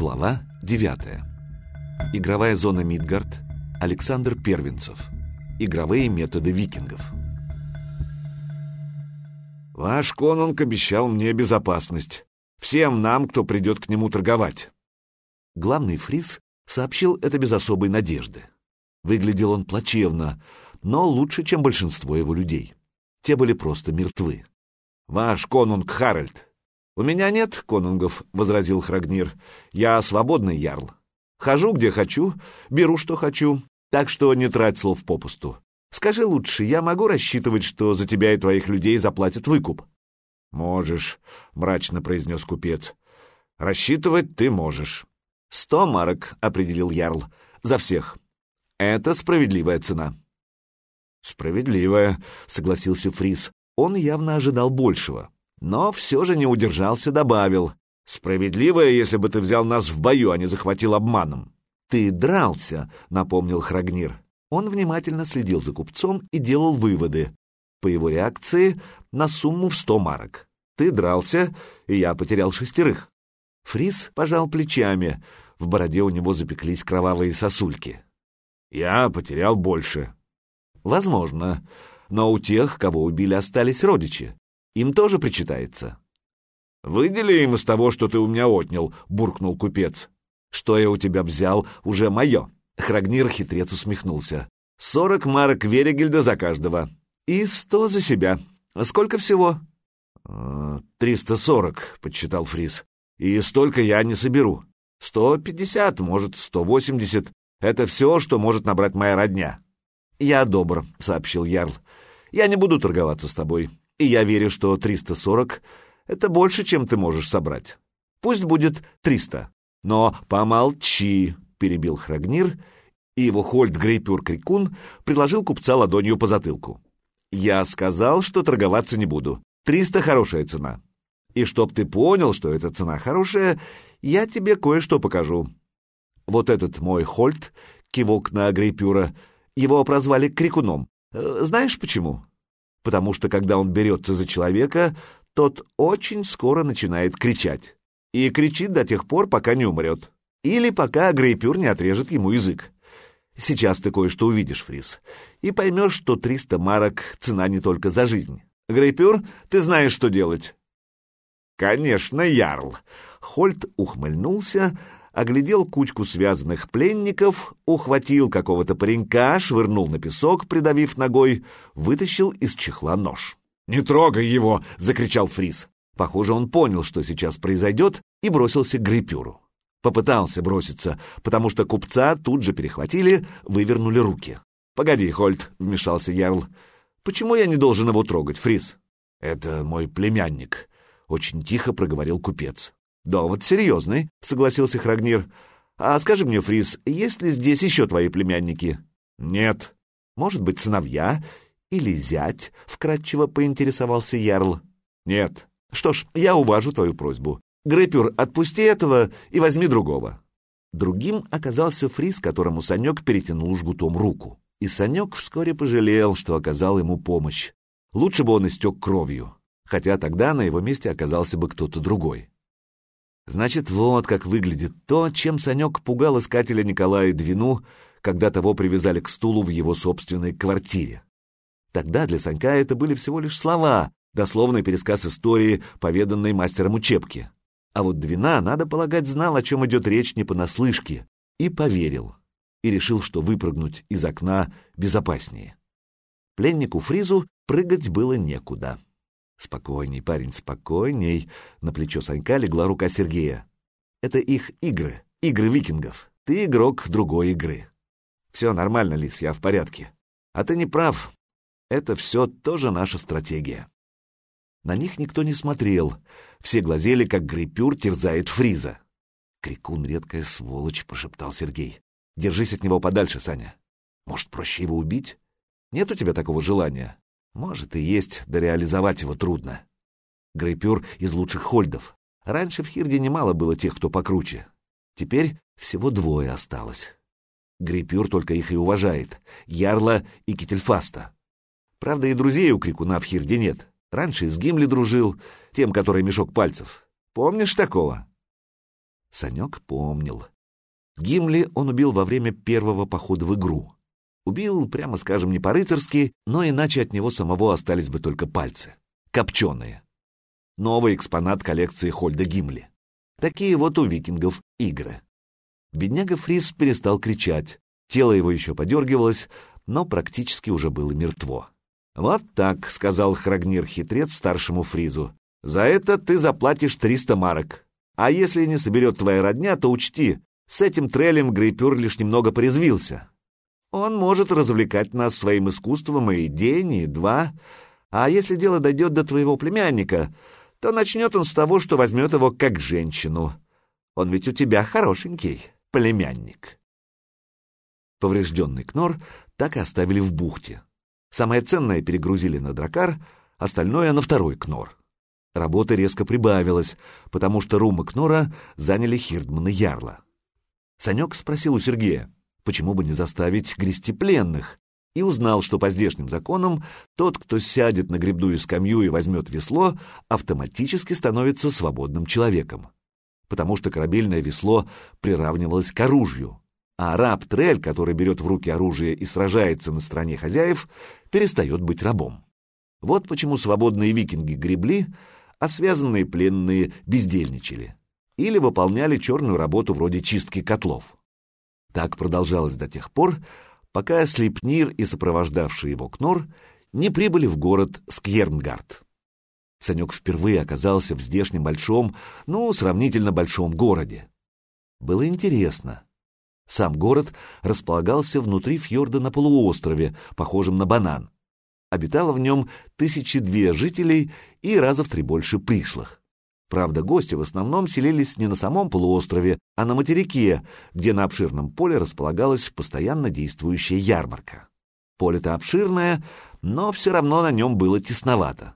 Глава 9. Игровая зона Мидгард. Александр Первенцев. Игровые методы викингов. Ваш конунг обещал мне безопасность. Всем нам, кто придет к нему торговать. Главный фриз сообщил это без особой надежды. Выглядел он плачевно, но лучше, чем большинство его людей. Те были просто мертвы. «Ваш конунг Харальд!» «У меня нет конунгов», — возразил Храгнир. «Я свободный ярл. Хожу, где хочу, беру, что хочу, так что не трать слов попусту. Скажи лучше, я могу рассчитывать, что за тебя и твоих людей заплатят выкуп?» «Можешь», — мрачно произнес купец. «Рассчитывать ты можешь». «Сто марок», — определил ярл, — «за всех. Это справедливая цена». «Справедливая», — согласился Фрис. Он явно ожидал большего но все же не удержался, добавил. «Справедливое, если бы ты взял нас в бою, а не захватил обманом». «Ты дрался», — напомнил Храгнир. Он внимательно следил за купцом и делал выводы. По его реакции на сумму в сто марок. «Ты дрался, и я потерял шестерых». Фрис пожал плечами. В бороде у него запеклись кровавые сосульки. «Я потерял больше». «Возможно. Но у тех, кого убили, остались родичи. Им тоже причитается. «Выдели им из того, что ты у меня отнял», — буркнул купец. «Что я у тебя взял, уже мое». Храгнир хитрец усмехнулся. «Сорок марок Верегельда за каждого. И сто за себя. Сколько всего?» «Э, «Триста сорок», — подсчитал Фрис. «И столько я не соберу. Сто пятьдесят, может, сто восемьдесят. Это все, что может набрать моя родня». «Я добр», — сообщил Ярл. «Я не буду торговаться с тобой. И я верю, что 340 — это больше, чем ты можешь собрать. Пусть будет 300. Но помолчи, — перебил Храгнир, и его Хольд Грейпюр Крикун предложил купца ладонью по затылку. Я сказал, что торговаться не буду. 300 — хорошая цена. И чтоб ты понял, что эта цена хорошая, я тебе кое-что покажу. Вот этот мой Хольд, кивок на Грейпюра, его прозвали Крикуном. Э, знаешь почему? Потому что когда он берется за человека, тот очень скоро начинает кричать. И кричит до тех пор, пока не умрет. Или пока Грейпюр не отрежет ему язык. Сейчас ты кое-что увидишь, Фрис, и поймешь, что 300 марок — цена не только за жизнь. Грейпюр, ты знаешь, что делать. Конечно, Ярл. Хольт ухмыльнулся, оглядел кучку связанных пленников, ухватил какого-то паренька, швырнул на песок, придавив ногой, вытащил из чехла нож. «Не трогай его!» — закричал Фрис. Похоже, он понял, что сейчас произойдет, и бросился к грипюру. Попытался броситься, потому что купца тут же перехватили, вывернули руки. «Погоди, Хольт», — вмешался Ярл. «Почему я не должен его трогать, Фрис?» «Это мой племянник», — очень тихо проговорил купец. «Да, вот серьезный», — согласился Храгнир. «А скажи мне, Фрис, есть ли здесь еще твои племянники?» «Нет». «Может быть, сыновья или зять?» — вкратчиво поинтересовался Ярл. «Нет». «Что ж, я уважу твою просьбу. Грэпюр, отпусти этого и возьми другого». Другим оказался Фрис, которому Санек перетянул жгутом руку. И Санек вскоре пожалел, что оказал ему помощь. Лучше бы он истек кровью, хотя тогда на его месте оказался бы кто-то другой. Значит, вот как выглядит то, чем Санек пугал искателя Николая Двину, когда того привязали к стулу в его собственной квартире. Тогда для Санька это были всего лишь слова, дословный пересказ истории, поведанной мастером учебки. А вот Двина, надо полагать, знал, о чем идет речь не понаслышке, и поверил, и решил, что выпрыгнуть из окна безопаснее. Пленнику Фризу прыгать было некуда. «Спокойней, парень, спокойней!» На плечо Санька легла рука Сергея. «Это их игры, игры викингов. Ты игрок другой игры. Все нормально, Лис, я в порядке. А ты не прав. Это все тоже наша стратегия». На них никто не смотрел. Все глазели, как Грипюр терзает Фриза. «Крикун — редкая сволочь», — прошептал Сергей. «Держись от него подальше, Саня. Может, проще его убить? Нет у тебя такого желания?» Может и есть, да реализовать его трудно. Грейпюр из лучших хольдов. Раньше в Хирде немало было тех, кто покруче. Теперь всего двое осталось. Грейпюр только их и уважает. Ярла и Кительфаста. Правда, и друзей у Крикуна в Хирде нет. Раньше с Гимли дружил, тем, который мешок пальцев. Помнишь такого? Санек помнил. Гимли он убил во время первого похода в игру. Убил, прямо скажем, не по-рыцарски, но иначе от него самого остались бы только пальцы. Копченые. Новый экспонат коллекции Хольда Гимли. Такие вот у викингов игры. Бедняга Фрис перестал кричать. Тело его еще подергивалось, но практически уже было мертво. «Вот так», — сказал Храгнир-хитрец старшему Фризу. «За это ты заплатишь триста марок. А если не соберет твоя родня, то учти, с этим трелем Грейпюр лишь немного порезвился. Он может развлекать нас своим искусством и день, и два. А если дело дойдет до твоего племянника, то начнет он с того, что возьмет его как женщину. Он ведь у тебя хорошенький племянник». Поврежденный Кнор так и оставили в бухте. Самое ценное перегрузили на дракар, остальное — на второй Кнор. Работы резко прибавилось, потому что Рума Кнора заняли Хирдман и Ярла. Санек спросил у Сергея, почему бы не заставить грести пленных, и узнал, что по здешним законам тот, кто сядет на грибную скамью и возьмет весло, автоматически становится свободным человеком, потому что корабельное весло приравнивалось к оружию, а раб-трель, который берет в руки оружие и сражается на стороне хозяев, перестает быть рабом. Вот почему свободные викинги гребли, а связанные пленные бездельничали или выполняли черную работу вроде чистки котлов. Так продолжалось до тех пор, пока Слепнир и сопровождавший его Кнор не прибыли в город Скьернгард. Санек впервые оказался в здешнем большом, ну, сравнительно большом городе. Было интересно. Сам город располагался внутри фьорда на полуострове, похожем на банан. Обитало в нем тысячи две жителей и раза в три больше пришлых. Правда, гости в основном селились не на самом полуострове, а на материке, где на обширном поле располагалась постоянно действующая ярмарка. Поле-то обширное, но все равно на нем было тесновато.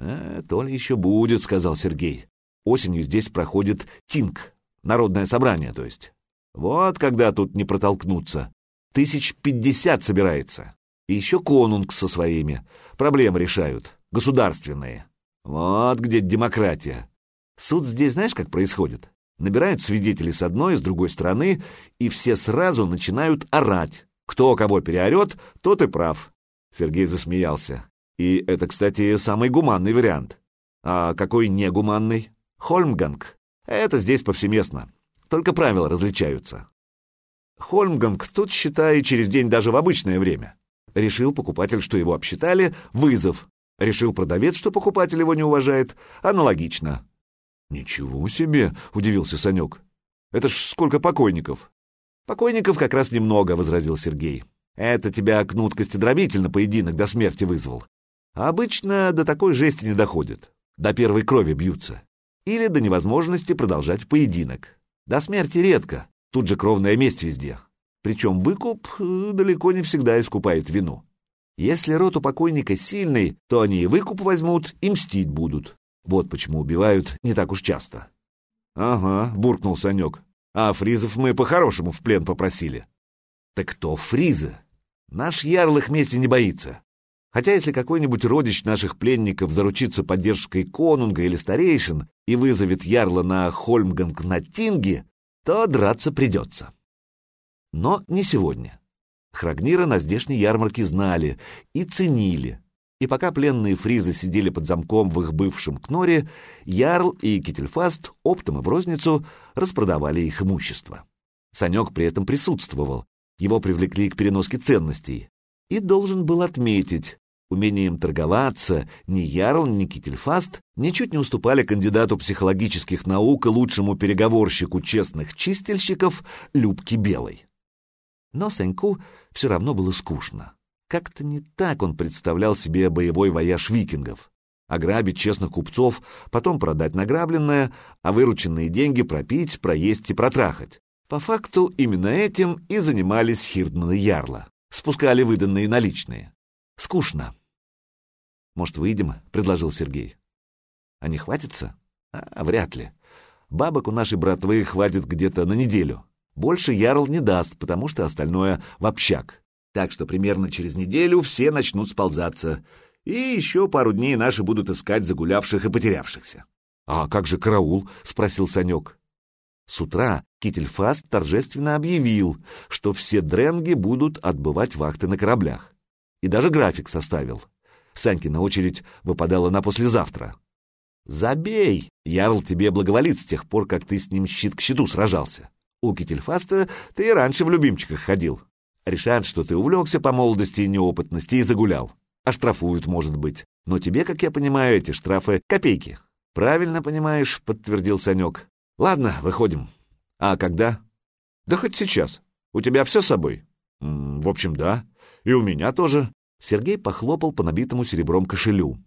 «Э, «То ли еще будет», — сказал Сергей. «Осенью здесь проходит Тинг, народное собрание, то есть. Вот когда тут не протолкнуться. Тысяч пятьдесят собирается. И еще конунг со своими. Проблемы решают. Государственные. Вот где демократия. Суд здесь знаешь, как происходит? Набирают свидетелей с одной и с другой стороны, и все сразу начинают орать. Кто кого переорет, тот и прав. Сергей засмеялся. И это, кстати, самый гуманный вариант. А какой негуманный? Хольмганг. Это здесь повсеместно только правила различаются. Хольмганг тут, считай, через день даже в обычное время. Решил покупатель, что его обсчитали, вызов. Решил продавец, что покупатель его не уважает, аналогично. «Ничего себе!» — удивился Санек. «Это ж сколько покойников!» «Покойников как раз немного», — возразил Сергей. «Это тебя кнут костедробитель на поединок до смерти вызвал. А обычно до такой жести не доходит. До первой крови бьются. Или до невозможности продолжать поединок. До смерти редко, тут же кровная месть везде. Причем выкуп э, далеко не всегда искупает вину. Если род у покойника сильный, то они и выкуп возьмут, и мстить будут. Вот почему убивают не так уж часто. — Ага, — буркнул Санек. — А фризов мы по-хорошему в плен попросили. — Так кто фризы? Наш ярл их мести не боится. Хотя если какой-нибудь родич наших пленников заручится поддержкой конунга или старейшин и вызовет ярла на Хольмганг на Тинге, то драться придется. Но не сегодня. Храгнира на здешней ярмарке знали и ценили. И пока пленные фризы сидели под замком в их бывшем кноре, Ярл и Кительфаст оптом и в розницу распродавали их имущество. Санек при этом присутствовал. Его привлекли к переноске ценностей. И должен был отметить, Умением торговаться ни Ярл, ни Кительфаст ничуть не уступали кандидату психологических наук и лучшему переговорщику честных чистильщиков Любке Белой. Но Саньку все равно было скучно. Как-то не так он представлял себе боевой вояж викингов. Ограбить честных купцов, потом продать награбленное, а вырученные деньги пропить, проесть и протрахать. По факту именно этим и занимались Хирдман и Ярла. Спускали выданные наличные. Скучно. «Может, выйдем?» — предложил Сергей. «А не хватится?» «А, вряд ли. Бабок у нашей братвы хватит где-то на неделю. Больше Ярл не даст, потому что остальное в общак. Так что примерно через неделю все начнут сползаться, и еще пару дней наши будут искать загулявших и потерявшихся». «А как же караул?» — спросил Санек. С утра Кительфаст торжественно объявил, что все дренги будут отбывать вахты на кораблях. И даже график составил. Санькина очередь выпадала на послезавтра. «Забей! Ярл тебе благоволит с тех пор, как ты с ним щит к щиту сражался. У Кительфаста ты и раньше в любимчиках ходил. Решат, что ты увлекся по молодости и неопытности и загулял. Оштрафуют, может быть. Но тебе, как я понимаю, эти штрафы — копейки». «Правильно понимаешь», — подтвердил Санек. Ладно, выходим. А когда? Да хоть сейчас. У тебя все с собой? М -м, в общем, да. И у меня тоже. Сергей похлопал по набитому серебром кошелю.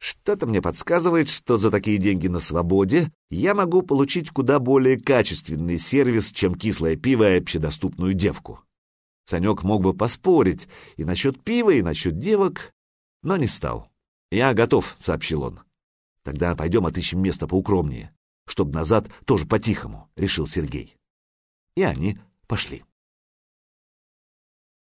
Что-то мне подсказывает, что за такие деньги на свободе я могу получить куда более качественный сервис, чем кислое пиво и общедоступную девку. Санек мог бы поспорить и насчет пива, и насчет девок, но не стал. «Я готов», — сообщил он. «Тогда пойдем отыщем место поукромнее чтобы назад тоже по-тихому, решил Сергей. И они пошли.